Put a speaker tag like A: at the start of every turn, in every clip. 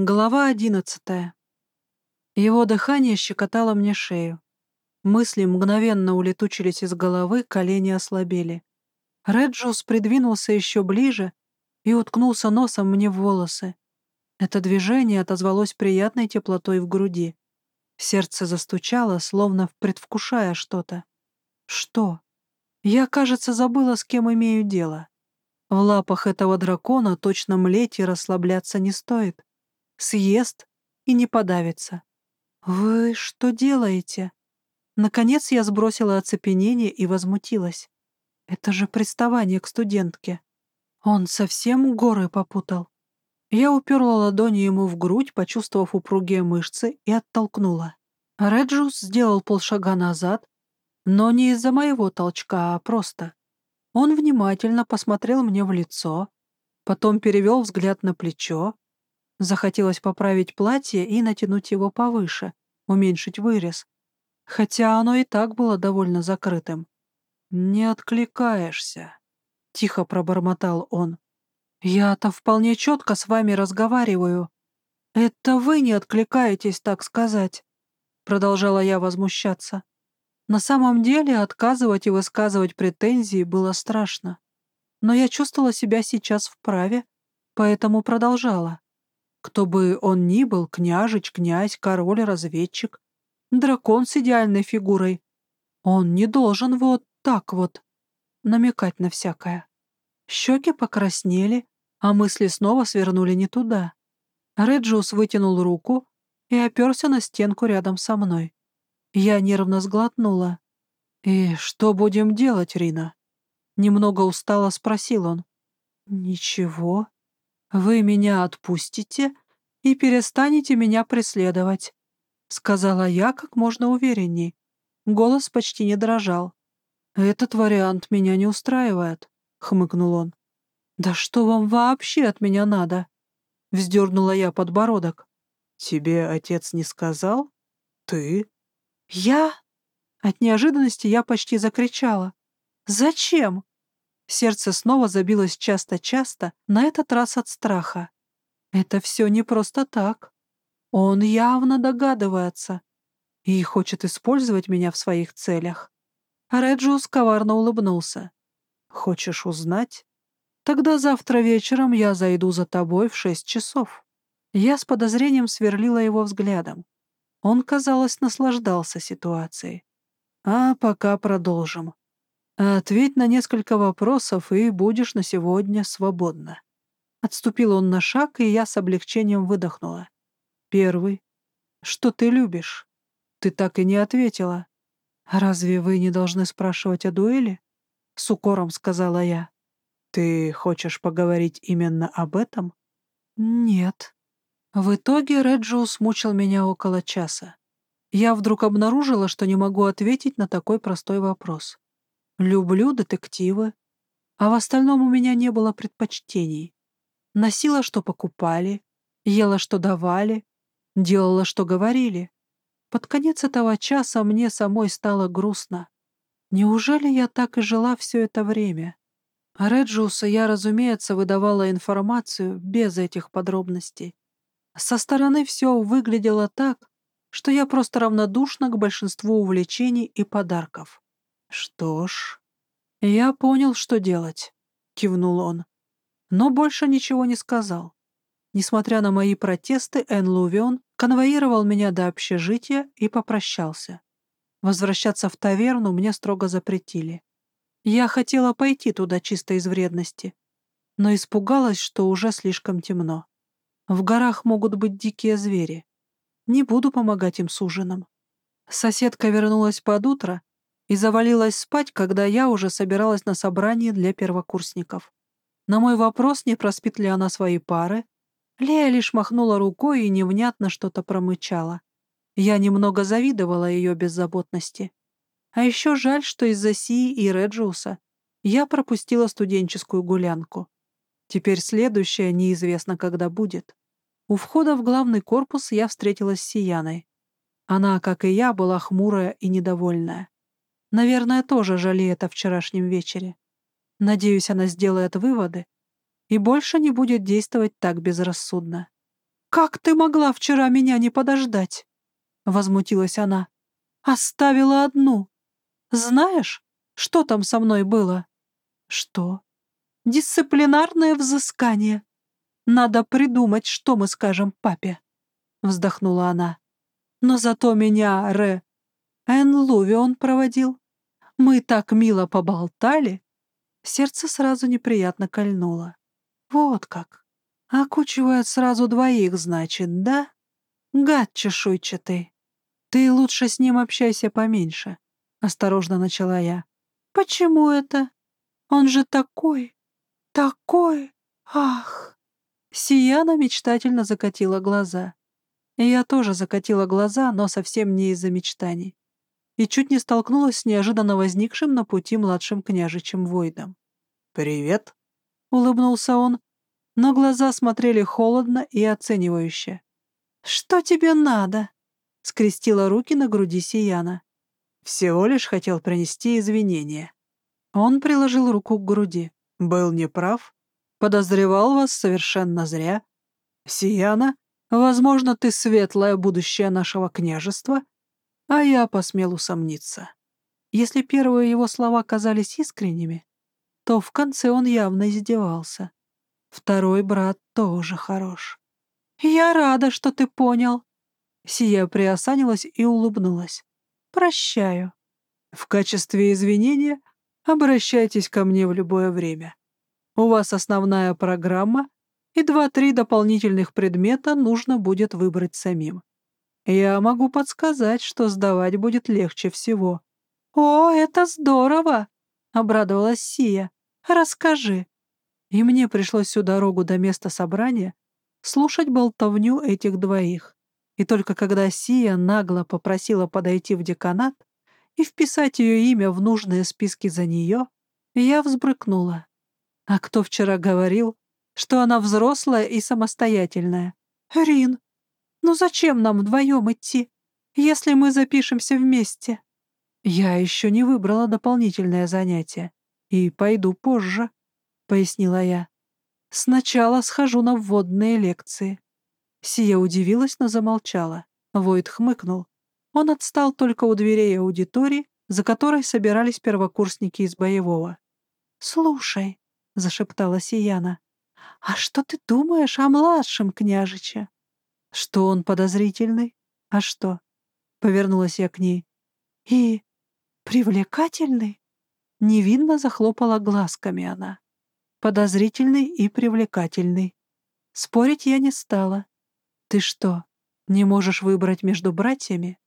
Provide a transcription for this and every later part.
A: Глава одиннадцатая. Его дыхание щекотало мне шею. Мысли мгновенно улетучились из головы, колени ослабели. Реджус придвинулся еще ближе и уткнулся носом мне в волосы. Это движение отозвалось приятной теплотой в груди. Сердце застучало, словно предвкушая что-то. Что? Я, кажется, забыла, с кем имею дело. В лапах этого дракона точно млеть и расслабляться не стоит съест и не подавится. «Вы что делаете?» Наконец я сбросила оцепенение и возмутилась. «Это же приставание к студентке. Он совсем горы попутал». Я уперла ладони ему в грудь, почувствовав упругие мышцы, и оттолкнула. Реджус сделал полшага назад, но не из-за моего толчка, а просто. Он внимательно посмотрел мне в лицо, потом перевел взгляд на плечо, Захотелось поправить платье и натянуть его повыше, уменьшить вырез. Хотя оно и так было довольно закрытым. «Не откликаешься», — тихо пробормотал он. «Я-то вполне четко с вами разговариваю. Это вы не откликаетесь, так сказать», — продолжала я возмущаться. На самом деле отказывать и высказывать претензии было страшно. Но я чувствовала себя сейчас вправе, поэтому продолжала. Кто бы он ни был, княжич, князь, король, разведчик, дракон с идеальной фигурой, он не должен вот так вот намекать на всякое. Щеки покраснели, а мысли снова свернули не туда. Реджиус вытянул руку и оперся на стенку рядом со мной. Я нервно сглотнула. «И что будем делать, Рина?» Немного устало спросил он. «Ничего», «Вы меня отпустите и перестанете меня преследовать», — сказала я как можно уверенней. Голос почти не дрожал. «Этот вариант меня не устраивает», — хмыкнул он. «Да что вам вообще от меня надо?» — вздернула я подбородок. «Тебе отец не сказал? Ты?» «Я?» От неожиданности я почти закричала. «Зачем?» Сердце снова забилось часто-часто, на этот раз от страха. Это все не просто так. Он явно догадывается и хочет использовать меня в своих целях. Реджиус коварно улыбнулся. «Хочешь узнать? Тогда завтра вечером я зайду за тобой в шесть часов». Я с подозрением сверлила его взглядом. Он, казалось, наслаждался ситуацией. А пока продолжим. Ответь на несколько вопросов, и будешь на сегодня свободна. Отступил он на шаг, и я с облегчением выдохнула. Первый. Что ты любишь? Ты так и не ответила. Разве вы не должны спрашивать о дуэли? С укором сказала я. Ты хочешь поговорить именно об этом? Нет. В итоге Реджиус мучил меня около часа. Я вдруг обнаружила, что не могу ответить на такой простой вопрос. Люблю детективы, а в остальном у меня не было предпочтений. Носила, что покупали, ела, что давали, делала, что говорили. Под конец этого часа мне самой стало грустно. Неужели я так и жила все это время? А Реджиуса я, разумеется, выдавала информацию без этих подробностей. Со стороны все выглядело так, что я просто равнодушна к большинству увлечений и подарков. «Что ж, я понял, что делать», — кивнул он. Но больше ничего не сказал. Несмотря на мои протесты, Эн Лувион конвоировал меня до общежития и попрощался. Возвращаться в таверну мне строго запретили. Я хотела пойти туда чисто из вредности, но испугалась, что уже слишком темно. В горах могут быть дикие звери. Не буду помогать им с ужином. Соседка вернулась под утро и завалилась спать, когда я уже собиралась на собрание для первокурсников. На мой вопрос, не проспит ли она свои пары, Лея лишь махнула рукой и невнятно что-то промычала. Я немного завидовала ее беззаботности. А еще жаль, что из-за Сии и Реджиуса я пропустила студенческую гулянку. Теперь следующая неизвестно, когда будет. У входа в главный корпус я встретилась с Сияной. Она, как и я, была хмурая и недовольная. Наверное, тоже жалеет о вчерашнем вечере. Надеюсь, она сделает выводы и больше не будет действовать так безрассудно. «Как ты могла вчера меня не подождать?» — возмутилась она. «Оставила одну. Знаешь, что там со мной было?» «Что?» «Дисциплинарное взыскание. Надо придумать, что мы скажем папе», — вздохнула она. «Но зато меня, Ре, Эн Луви он проводил. Мы так мило поболтали». Сердце сразу неприятно кольнуло. «Вот как. Окучивают сразу двоих, значит, да? Гад чешуйчатый. Ты лучше с ним общайся поменьше», — осторожно начала я. «Почему это? Он же такой, такой, ах!» Сияна мечтательно закатила глаза. И я тоже закатила глаза, но совсем не из-за мечтаний. И чуть не столкнулась с неожиданно возникшим на пути младшим княжичем Войдом.
B: «Привет», —
A: улыбнулся он, но глаза смотрели холодно и оценивающе. «Что тебе надо?» — скрестила руки на груди Сияна.
B: «Всего лишь хотел принести извинения».
A: Он приложил руку к груди.
B: «Был неправ.
A: Подозревал вас совершенно зря. Сияна, возможно, ты светлое будущее нашего княжества, а я посмел усомниться». Если первые его слова казались искренними, то в конце он явно издевался. Второй брат тоже хорош. «Я рада, что ты понял». Сия приосанилась и улыбнулась. «Прощаю. В качестве извинения обращайтесь ко мне в любое время. У вас основная программа, и два-три дополнительных предмета нужно будет выбрать самим. Я могу подсказать, что сдавать будет легче всего». «О, это здорово!» — обрадовалась Сия. «Расскажи, и мне пришлось всю дорогу до места собрания слушать болтовню этих двоих. И только когда Сия нагло попросила подойти в деканат и вписать ее имя в нужные списки за нее, я взбрыкнула. А кто вчера говорил, что она взрослая и самостоятельная? «Рин, ну зачем нам вдвоем идти, если мы запишемся вместе?» Я еще не выбрала дополнительное занятие и пойду позже. — пояснила я. «Сначала схожу на вводные лекции». Сия удивилась, но замолчала. Войд хмыкнул. Он отстал только у дверей аудитории, за которой собирались первокурсники из боевого. «Слушай», — зашептала Сияна, — «а что ты думаешь о младшем княжиче?» «Что он подозрительный? А что?» — повернулась я к ней. «И привлекательный?» Невинно захлопала глазками она подозрительный и привлекательный. Спорить я не стала. Ты что, не можешь выбрать между братьями?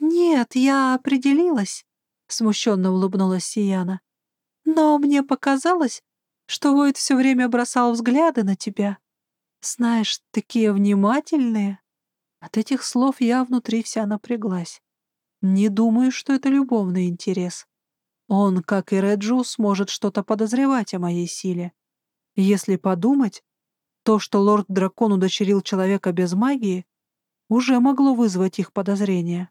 A: Нет, я определилась, смущенно улыбнулась Сияна. Но мне показалось, что Войт все время бросал взгляды на тебя. Знаешь, такие внимательные. От этих слов я внутри вся напряглась. Не думаю, что это любовный интерес. Он, как и Реджу, сможет что-то подозревать о моей силе. Если подумать, то, что лорд-дракон удочерил человека без магии, уже могло вызвать их подозрения.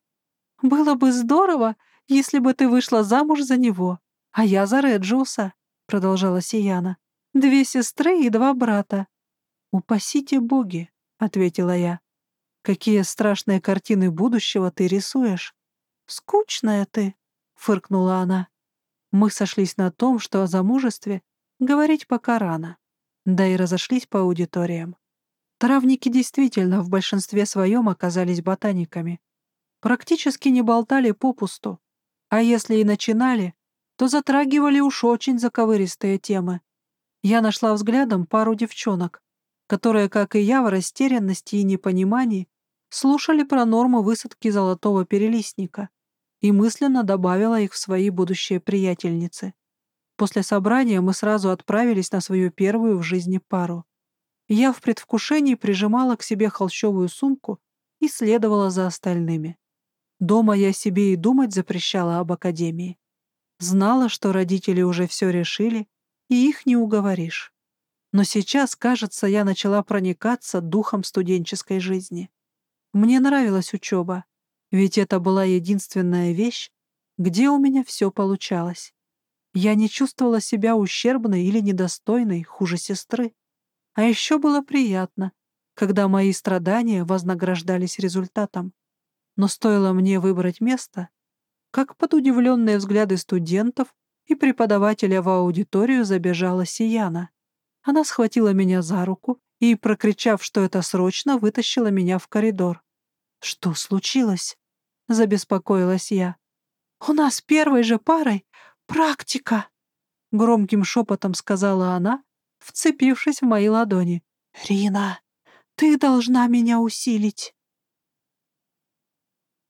A: «Было бы здорово, если бы ты вышла замуж за него, а я за Реджуса», — продолжала Сияна. «Две сестры и два брата». «Упасите боги», — ответила я. «Какие страшные картины будущего ты рисуешь?» «Скучная ты», — фыркнула она. Мы сошлись на том, что о замужестве говорить пока рано, да и разошлись по аудиториям. Травники действительно в большинстве своем оказались ботаниками. Практически не болтали попусту, а если и начинали, то затрагивали уж очень заковыристые темы. Я нашла взглядом пару девчонок, которые, как и я, в растерянности и непонимании, слушали про нормы высадки золотого перелистника и мысленно добавила их в свои будущие приятельницы. После собрания мы сразу отправились на свою первую в жизни пару. Я в предвкушении прижимала к себе холщовую сумку и следовала за остальными. Дома я себе и думать запрещала об академии. Знала, что родители уже все решили, и их не уговоришь. Но сейчас, кажется, я начала проникаться духом студенческой жизни. Мне нравилась учеба, ведь это была единственная вещь, где у меня все получалось. Я не чувствовала себя ущербной или недостойной, хуже сестры. А еще было приятно, когда мои страдания вознаграждались результатом. Но стоило мне выбрать место, как под удивленные взгляды студентов и преподавателя в аудиторию забежала Сияна. Она схватила меня за руку и, прокричав, что это срочно, вытащила меня в коридор. «Что случилось?» — забеспокоилась я. «У нас первой же парой практика!» — громким шепотом сказала она, вцепившись в мои ладони. «Рина, ты должна меня усилить!»